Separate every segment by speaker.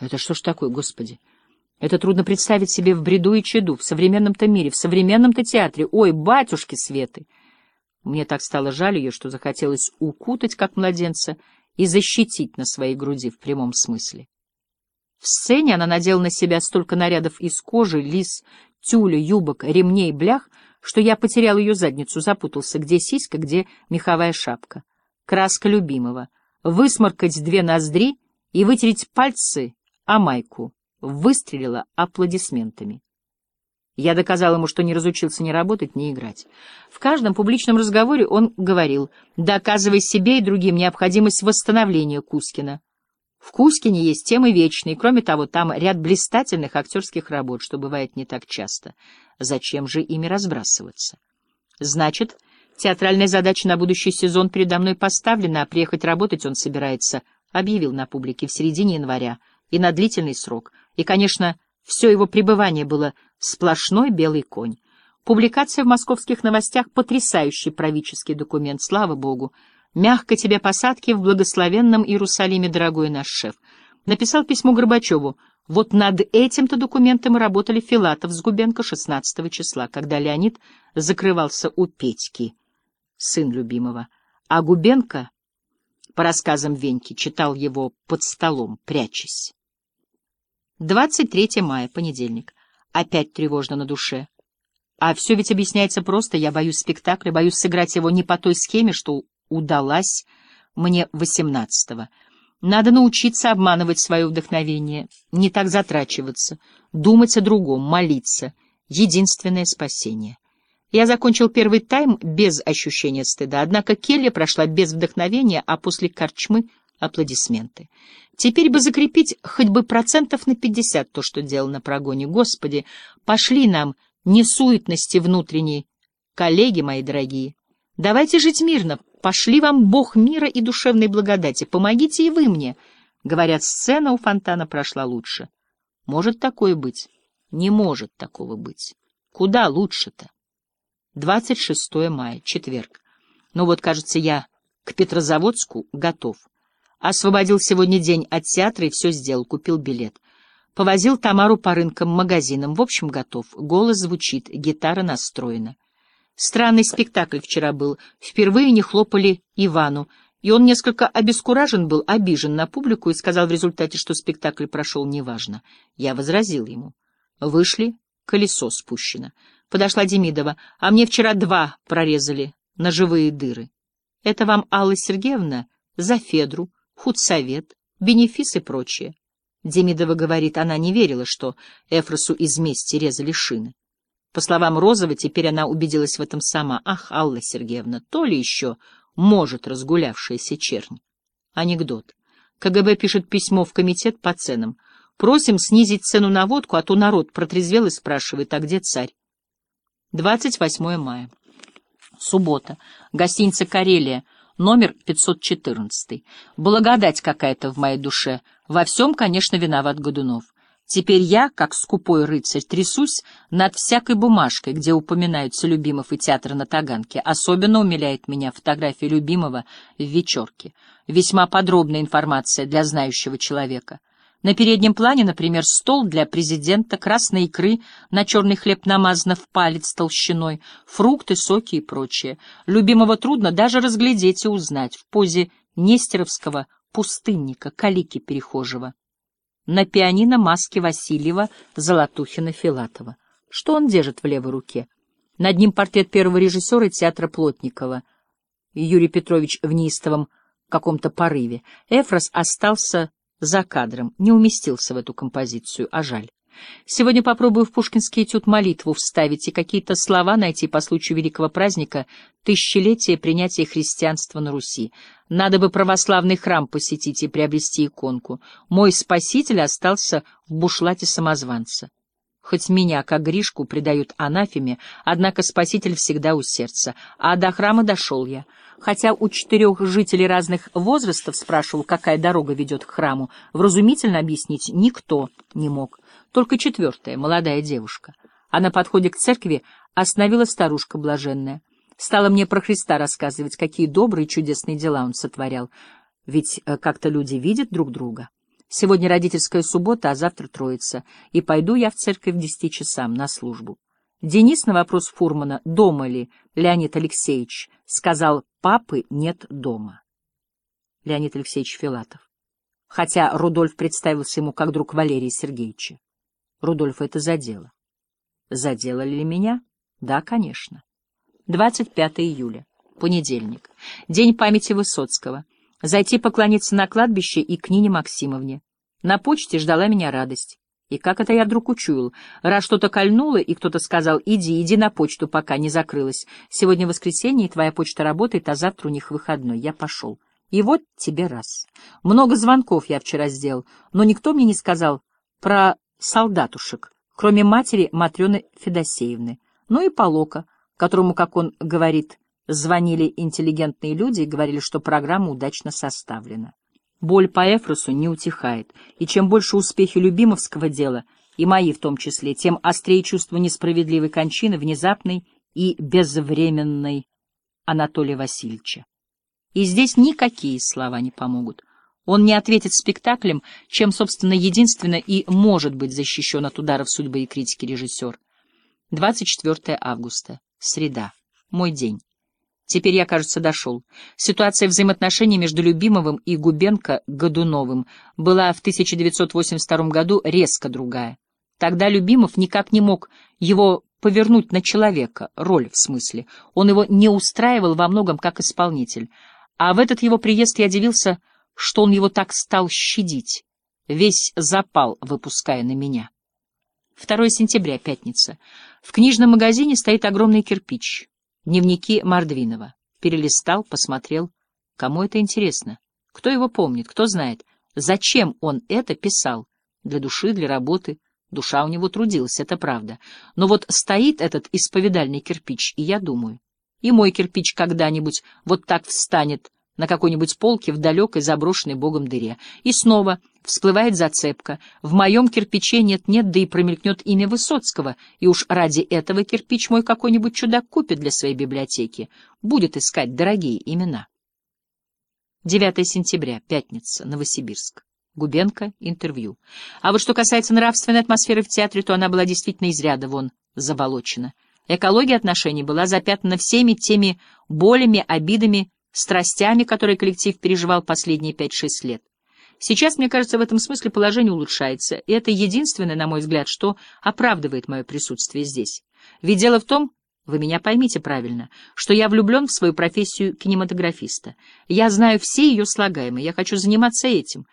Speaker 1: Это что ж такое, Господи? Это трудно представить себе в бреду и чаду, в современном-то мире, в современном-то театре. Ой, батюшки Светы! Мне так стало жаль ее, что захотелось укутать, как младенца, и защитить на своей груди в прямом смысле. В сцене она надела на себя столько нарядов из кожи, лис, тюля, юбок, ремней, блях, что я потерял ее задницу, запутался, где сиська, где меховая шапка. Краска любимого. Высморкать две ноздри и вытереть пальцы о майку. Выстрелила аплодисментами. Я доказал ему, что не разучился ни работать, ни играть. В каждом публичном разговоре он говорил, доказывая себе и другим необходимость восстановления Кузькина. В Кузькине есть темы вечные, кроме того, там ряд блистательных актерских работ, что бывает не так часто. Зачем же ими разбрасываться? Значит, театральная задача на будущий сезон передо мной поставлена, а приехать работать он собирается, объявил на публике в середине января, и на длительный срок. И, конечно, все его пребывание было сплошной белый конь. Публикация в московских новостях — потрясающий правительский документ, слава богу. Мягко тебе посадки в благословенном Иерусалиме, дорогой наш шеф. Написал письмо Горбачеву. Вот над этим-то документом работали Филатов с Губенко 16 числа, когда Леонид закрывался у Петьки, сын любимого. А Губенко, по рассказам Веньки, читал его под столом, прячась. 23 мая, понедельник. Опять тревожно на душе. А все ведь объясняется просто. Я боюсь спектакля, боюсь сыграть его не по той схеме, что удалась мне восемнадцатого. Надо научиться обманывать свое вдохновение, не так затрачиваться, думать о другом, молиться. Единственное спасение. Я закончил первый тайм без ощущения стыда, однако Келли прошла без вдохновения, а после корчмы — аплодисменты. Теперь бы закрепить хоть бы процентов на пятьдесят то, что делал на прогоне. Господи, пошли нам несуетности внутренней. Коллеги мои дорогие, давайте жить мирно, Пошли вам Бог мира и душевной благодати, помогите и вы мне. Говорят, сцена у фонтана прошла лучше. Может такое быть? Не может такого быть. Куда лучше-то? 26 мая, четверг. Ну вот, кажется, я к Петрозаводску готов. Освободил сегодня день от театра и все сделал, купил билет. Повозил Тамару по рынкам, магазинам. В общем, готов. Голос звучит, гитара настроена. Странный спектакль вчера был. Впервые не хлопали Ивану, и он несколько обескуражен был, обижен на публику и сказал в результате, что спектакль прошел неважно. Я возразил ему. Вышли, колесо спущено. Подошла Демидова, а мне вчера два прорезали на живые дыры. Это вам, Алла Сергеевна, за Федру, худсовет, бенефис и прочее. Демидова говорит, она не верила, что Эфросу из мести резали шины. По словам Розовой, теперь она убедилась в этом сама. Ах, Алла Сергеевна, то ли еще может разгулявшаяся чернь. Анекдот. КГБ пишет письмо в комитет по ценам. Просим снизить цену на водку, а то народ протрезвел и спрашивает, а где царь? 28 мая. Суббота. Гостиница «Карелия», номер 514. Благодать какая-то в моей душе. Во всем, конечно, виноват Годунов. Теперь я, как скупой рыцарь, трясусь над всякой бумажкой, где упоминаются Любимов и театр на Таганке. Особенно умиляет меня фотография Любимого в вечерке. Весьма подробная информация для знающего человека. На переднем плане, например, стол для президента, красной икры, на черный хлеб намазано в палец толщиной, фрукты, соки и прочее. Любимого трудно даже разглядеть и узнать в позе нестеровского пустынника, калики перехожего на пианино маски Васильева, Золотухина, Филатова. Что он держит в левой руке? Над ним портрет первого режиссера театра Плотникова. Юрий Петрович в неистовом каком-то порыве. Эфрос остался за кадром, не уместился в эту композицию, а жаль. Сегодня попробую в пушкинский этюд молитву вставить и какие-то слова найти по случаю великого праздника тысячелетия принятия христианства на Руси. Надо бы православный храм посетить и приобрести иконку. Мой спаситель остался в бушлате самозванца. Хоть меня, как Гришку, предают анафеме, однако спаситель всегда у сердца. А до храма дошел я. Хотя у четырех жителей разных возрастов спрашивал, какая дорога ведет к храму, вразумительно объяснить никто не мог. Только четвертая, молодая девушка. А на подходе к церкви остановила старушка блаженная. Стала мне про Христа рассказывать, какие добрые чудесные дела он сотворял. Ведь э, как-то люди видят друг друга. Сегодня родительская суббота, а завтра Троица, и пойду я в церковь в десяти часам на службу. Денис на вопрос Фурмана, дома ли Леонид Алексеевич, сказал, папы нет дома. Леонид Алексеевич Филатов. Хотя Рудольф представился ему как друг Валерия Сергеевича. Рудольф это задело. Заделали ли меня? Да, конечно. 25 июля. Понедельник. День памяти Высоцкого. Зайти поклониться на кладбище и к Нине Максимовне. На почте ждала меня радость. И как это я вдруг учуял? Раз что-то кольнуло, и кто-то сказал, иди, иди на почту, пока не закрылась. Сегодня воскресенье, и твоя почта работает, а завтра у них выходной. Я пошел. И вот тебе раз. Много звонков я вчера сделал, но никто мне не сказал про солдатушек, кроме матери Матрены Федосеевны. Ну и Полока, которому, как он говорит, звонили интеллигентные люди и говорили, что программа удачно составлена. Боль по Эфросу не утихает, и чем больше успехи любимовского дела, и мои в том числе, тем острее чувство несправедливой кончины, внезапной и безвременной Анатолия Васильевича. И здесь никакие слова не помогут. Он не ответит спектаклем, чем, собственно, единственно и может быть защищен от ударов судьбы и критики режиссер. 24 августа. Среда. Мой день. Теперь я, кажется, дошел. Ситуация взаимоотношений между Любимовым и Губенко-Годуновым была в 1982 году резко другая. Тогда Любимов никак не мог его повернуть на человека, роль в смысле. Он его не устраивал во многом как исполнитель. А в этот его приезд я удивился, что он его так стал щадить, весь запал выпуская на меня. 2 сентября, пятница. В книжном магазине стоит огромный кирпич. Дневники Мордвинова. Перелистал, посмотрел. Кому это интересно? Кто его помнит, кто знает? Зачем он это писал? Для души, для работы. Душа у него трудилась, это правда. Но вот стоит этот исповедальный кирпич, и я думаю, и мой кирпич когда-нибудь вот так встанет на какой-нибудь полке в далекой заброшенной богом дыре. И снова всплывает зацепка. В моем кирпиче нет-нет, да и промелькнет имя Высоцкого, и уж ради этого кирпич мой какой-нибудь чудак купит для своей библиотеки. Будет искать дорогие имена. 9 сентября, пятница, Новосибирск. Губенко, интервью. А вот что касается нравственной атмосферы в театре, то она была действительно из ряда вон заболочена. Экология отношений была запятнана всеми теми болями, обидами, страстями, которые коллектив переживал последние 5-6 лет. Сейчас, мне кажется, в этом смысле положение улучшается, и это единственное, на мой взгляд, что оправдывает мое присутствие здесь. Ведь дело в том, вы меня поймите правильно, что я влюблен в свою профессию кинематографиста. Я знаю все ее слагаемые, я хочу заниматься этим.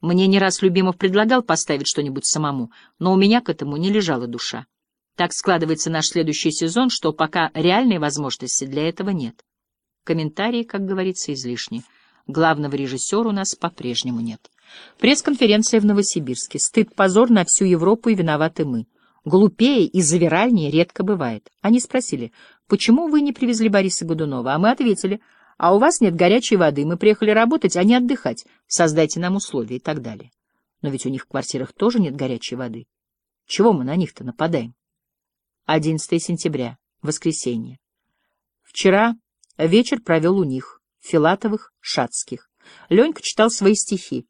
Speaker 1: Мне не раз Любимов предлагал поставить что-нибудь самому, но у меня к этому не лежала душа. Так складывается наш следующий сезон, что пока реальной возможности для этого нет. Комментарии, как говорится, излишни. Главного режиссера у нас по-прежнему нет. Пресс-конференция в Новосибирске. Стыд, позор на всю Европу и виноваты мы. Глупее и завиральнее редко бывает. Они спросили, почему вы не привезли Бориса Годунова? А мы ответили, а у вас нет горячей воды, мы приехали работать, а не отдыхать. Создайте нам условия и так далее. Но ведь у них в квартирах тоже нет горячей воды. Чего мы на них-то нападаем? 11 сентября, воскресенье. Вчера Вечер провел у них, Филатовых, Шацких. Ленька читал свои стихи,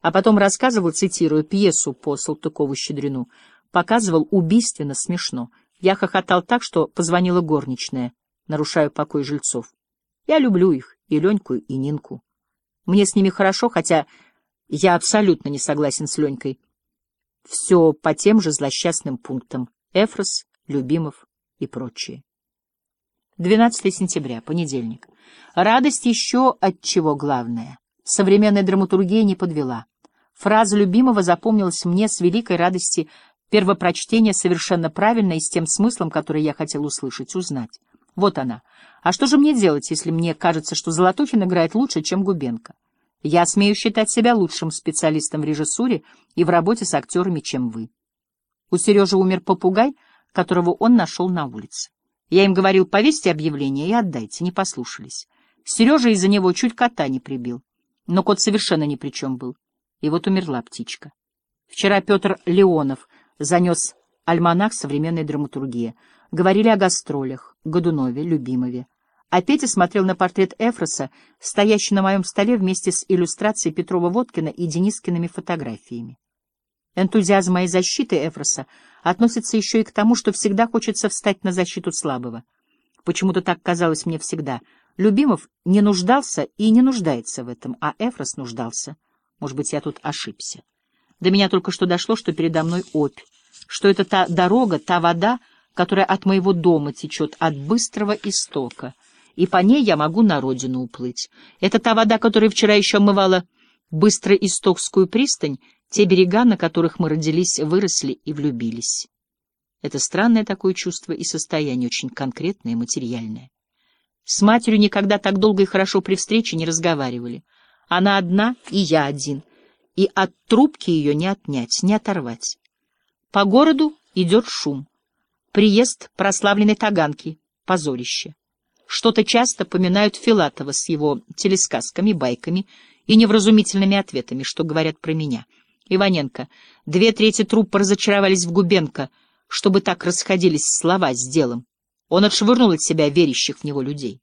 Speaker 1: а потом рассказывал, цитируя пьесу по Салтыкову-Щедрину, показывал убийственно смешно. Я хохотал так, что позвонила горничная, нарушая покой жильцов. Я люблю их, и Леньку, и Нинку. Мне с ними хорошо, хотя я абсолютно не согласен с Ленькой. Все по тем же злосчастным пунктам. Эфрос, Любимов и прочие. 12 сентября, понедельник. Радость еще от чего главное. Современная драматургия не подвела. Фраза любимого запомнилась мне с великой радости первопрочтения совершенно правильно и с тем смыслом, который я хотел услышать, узнать. Вот она. А что же мне делать, если мне кажется, что Золотухин играет лучше, чем Губенко? Я смею считать себя лучшим специалистом в режиссуре и в работе с актерами, чем вы. У Сережи умер попугай, которого он нашел на улице. Я им говорил, повесьте объявление и отдайте, не послушались. Сережа из-за него чуть кота не прибил. Но кот совершенно ни при чем был. И вот умерла птичка. Вчера Петр Леонов занес альманах современной драматургии. Говорили о гастролях, Годунове, Любимове. А Петя смотрел на портрет Эфроса, стоящий на моем столе вместе с иллюстрацией Петрова-Водкина и Денискиными фотографиями. Энтузиазм моей защиты Эфроса относится еще и к тому, что всегда хочется встать на защиту слабого. Почему-то так казалось мне всегда. Любимов не нуждался и не нуждается в этом, а Эфрос нуждался. Может быть, я тут ошибся. До меня только что дошло, что передо мной опь, что это та дорога, та вода, которая от моего дома течет, от быстрого истока, и по ней я могу на родину уплыть. Это та вода, которая вчера еще омывала быстроистокскую пристань, те берега, на которых мы родились, выросли и влюбились. Это странное такое чувство и состояние, очень конкретное и материальное. С матерью никогда так долго и хорошо при встрече не разговаривали. Она одна, и я один, и от трубки ее не отнять, не оторвать. По городу идет шум. Приезд прославленной Таганки, позорище. Что-то часто поминают Филатова с его телесказками, байками и невразумительными ответами, что говорят про меня. Иваненко. Две трети труппы разочаровались в Губенко, чтобы так расходились слова с делом. Он отшвырнул от себя верящих в него людей.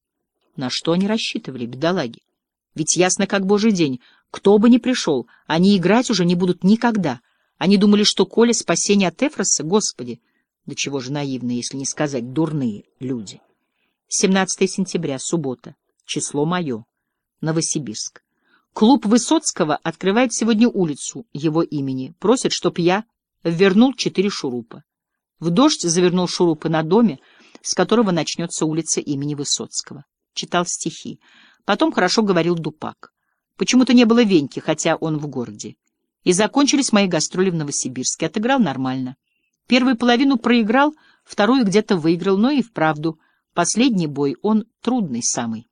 Speaker 1: На что они рассчитывали, бедолаги? Ведь ясно как божий день, кто бы ни пришел, они играть уже не будут никогда. Они думали, что Коля спасение от Эфроса, господи, до чего же наивные, если не сказать дурные люди. 17 сентября, суббота. Число мое. Новосибирск. Клуб Высоцкого открывает сегодня улицу его имени. Просит, чтоб я вернул четыре шурупа. В дождь завернул шурупы на доме, с которого начнется улица имени Высоцкого. Читал стихи. Потом хорошо говорил Дупак. Почему-то не было Веньки, хотя он в городе. И закончились мои гастроли в Новосибирске. Отыграл нормально. Первую половину проиграл, вторую где-то выиграл, но и вправду. Последний бой, он трудный самый.